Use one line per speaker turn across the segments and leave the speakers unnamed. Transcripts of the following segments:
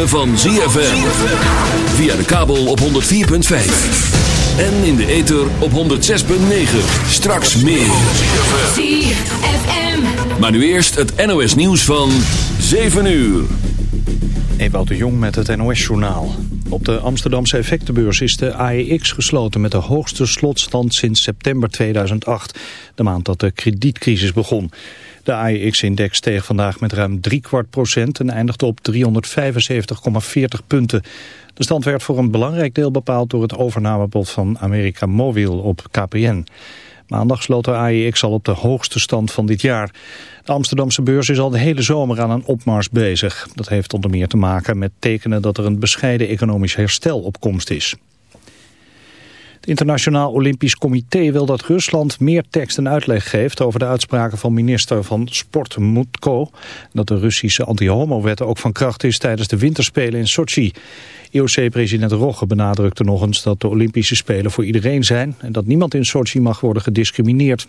ritme van ZFM. Via de kabel op 104.5. En in de ether op 106.9. Straks meer.
ZFM.
Maar nu eerst het NOS nieuws van 7 uur.
Ewout de Jong met het NOS-journaal. Op de Amsterdamse effectenbeurs is de AEX gesloten met de hoogste slotstand sinds september 2008. De maand dat de kredietcrisis begon. De AEX-index steeg vandaag met ruim drie kwart procent en eindigde op 375,40 punten. De stand werd voor een belangrijk deel bepaald door het overnamebod van America Mobil op KPN. Maandag sloot de AEX al op de hoogste stand van dit jaar. De Amsterdamse beurs is al de hele zomer aan een opmars bezig. Dat heeft onder meer te maken met tekenen dat er een bescheiden economisch herstel op komst is. Het Internationaal Olympisch Comité wil dat Rusland meer tekst en uitleg geeft over de uitspraken van minister van Sport Mutko. Dat de Russische anti-homo-wet ook van kracht is tijdens de winterspelen in Sochi. IOC-president Rogge benadrukte nog eens dat de Olympische Spelen voor iedereen zijn en dat niemand in Sochi mag worden gediscrimineerd.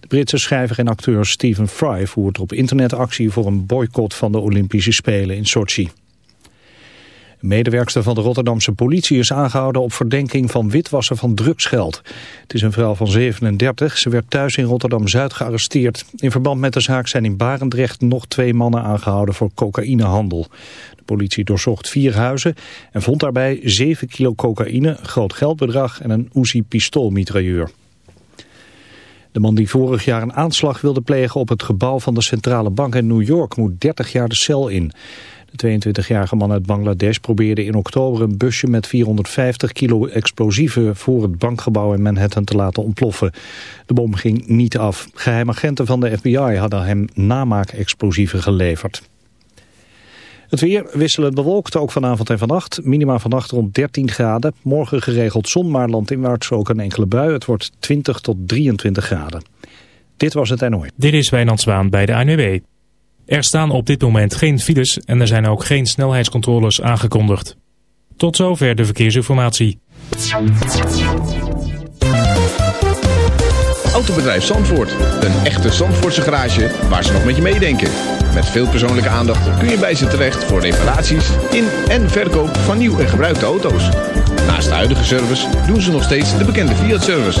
De Britse schrijver en acteur Stephen Fry voert op internet actie voor een boycott van de Olympische Spelen in Sochi. Medewerkster van de Rotterdamse politie is aangehouden op verdenking van witwassen van drugsgeld. Het is een vrouw van 37. Ze werd thuis in Rotterdam-Zuid gearresteerd. In verband met de zaak zijn in Barendrecht nog twee mannen aangehouden voor cocaïnehandel. De politie doorzocht vier huizen en vond daarbij 7 kilo cocaïne, groot geldbedrag en een Uzi pistoolmitrailleur. De man die vorig jaar een aanslag wilde plegen op het gebouw van de centrale bank in New York moet 30 jaar de cel in. De 22-jarige man uit Bangladesh probeerde in oktober een busje met 450 kilo explosieven voor het bankgebouw in Manhattan te laten ontploffen. De bom ging niet af. Geheimagenten van de FBI hadden hem namaak-explosieven geleverd. Het weer wisselend bewolkt, ook vanavond en vannacht. Minima vannacht rond 13 graden. Morgen geregeld zon, maar landinwaarts ook een enkele bui. Het wordt 20 tot 23 graden. Dit was het NOE.
Dit is Wijnand Zwaan bij de ANWB. Er staan op dit moment geen files en er zijn ook geen snelheidscontroles aangekondigd. Tot zover de verkeersinformatie.
Autobedrijf Zandvoort. Een echte Zandvoortse garage waar ze nog met je meedenken. Met veel persoonlijke aandacht kun je bij ze terecht voor reparaties in en verkoop van nieuw en gebruikte auto's. Naast de huidige service doen ze nog steeds de bekende Fiat-service.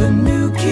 The
new kid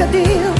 pesadelo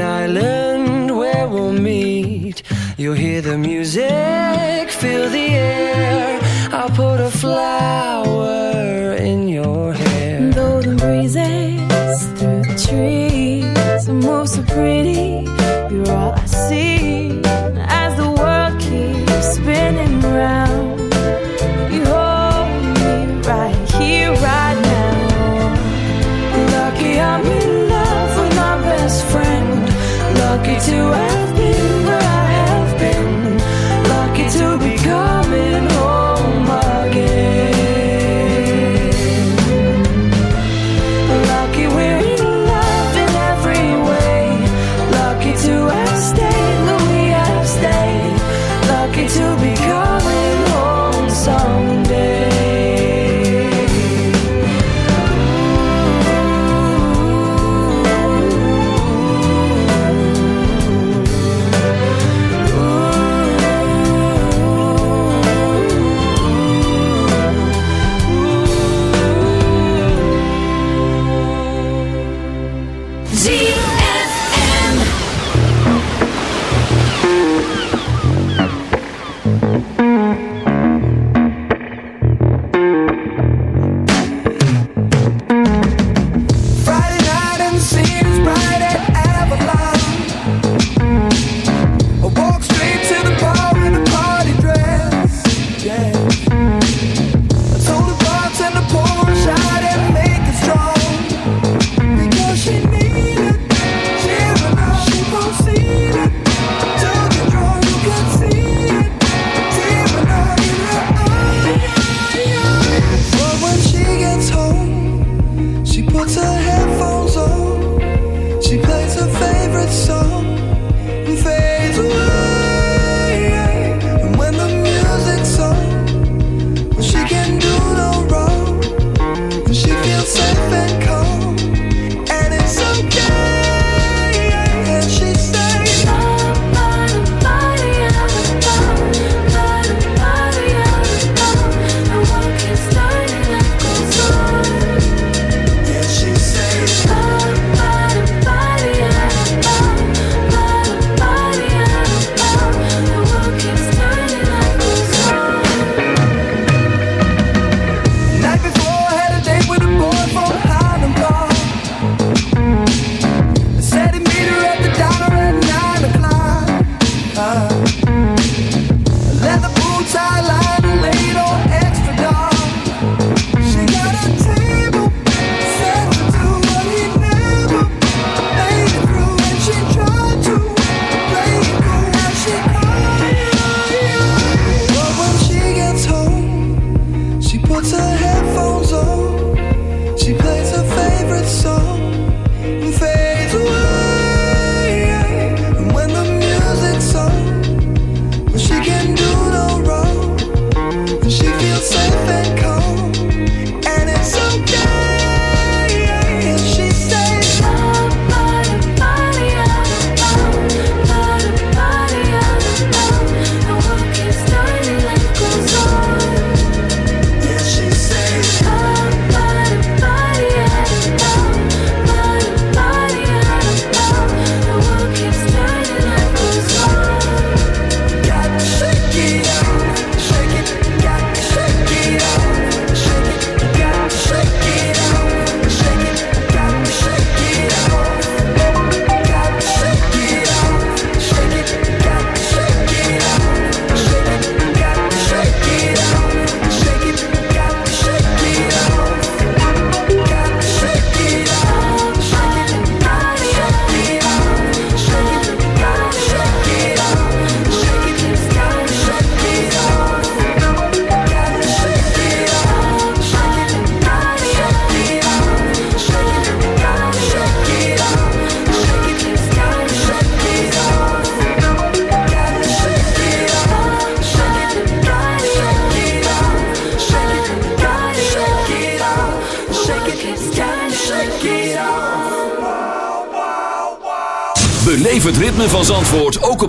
an island where we'll meet. You'll hear the music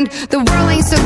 mind. The world ain't so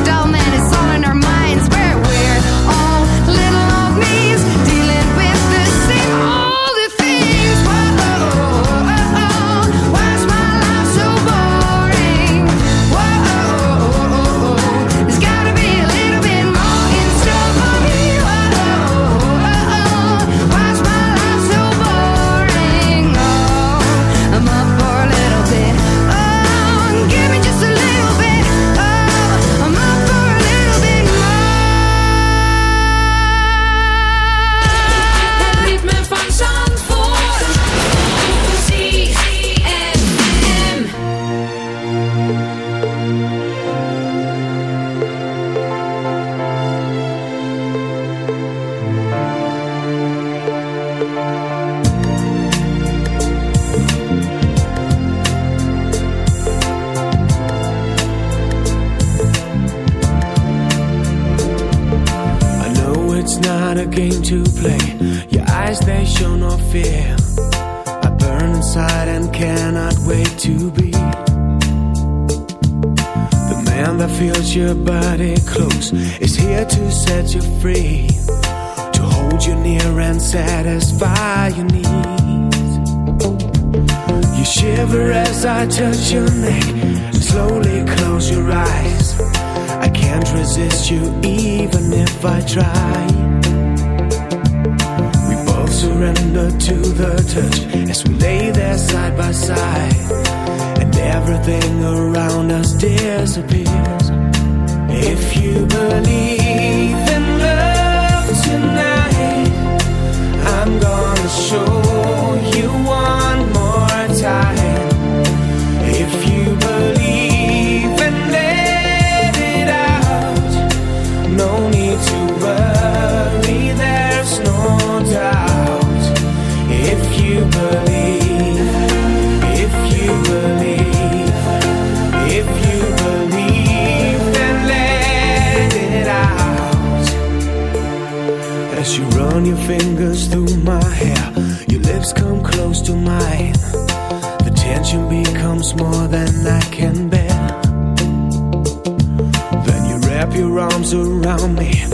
around me.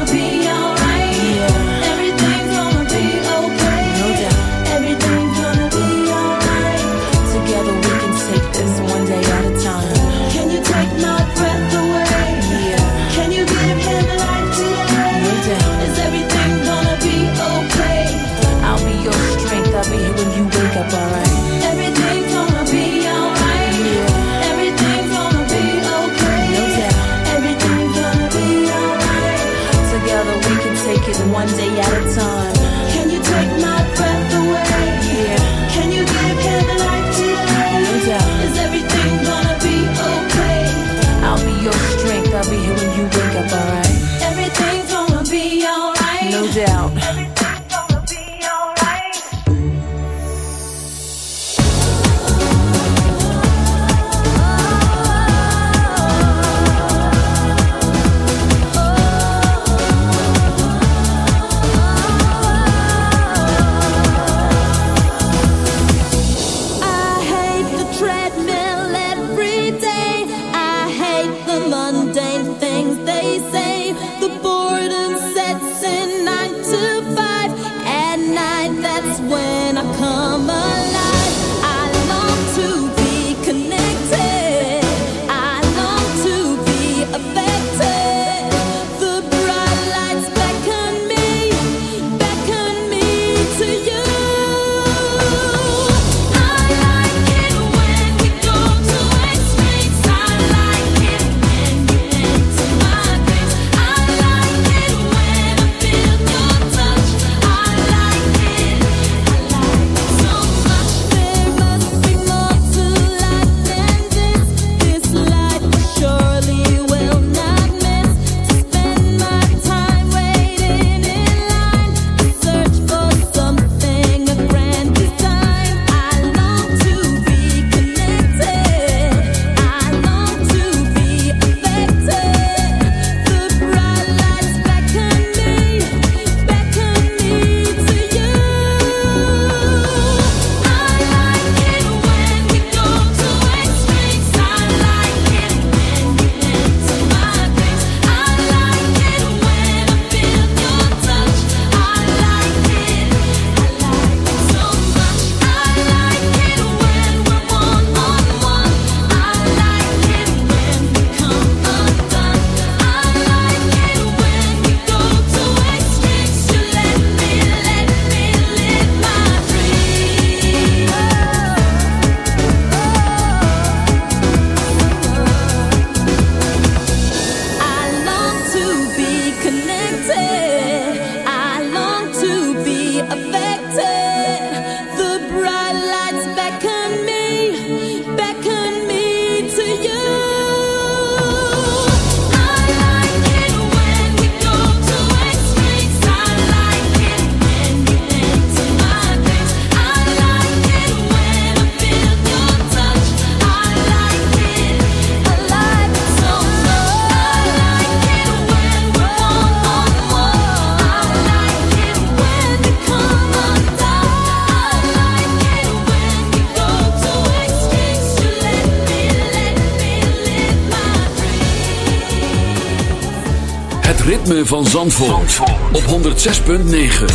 van Zandvoort, op 106.9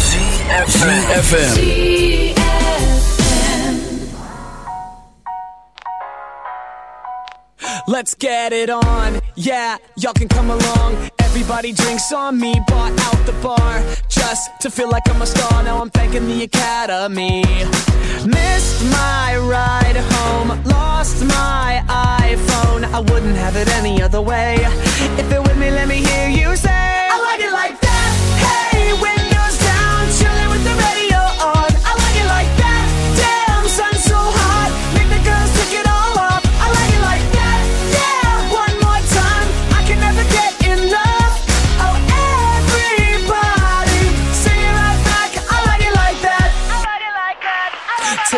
ZFM
Let's get it on. Yeah, y'all can come along. Everybody drinks on me, bought out the bar. Just to feel like I'm a star.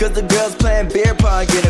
Cause the girls playing beer pong, get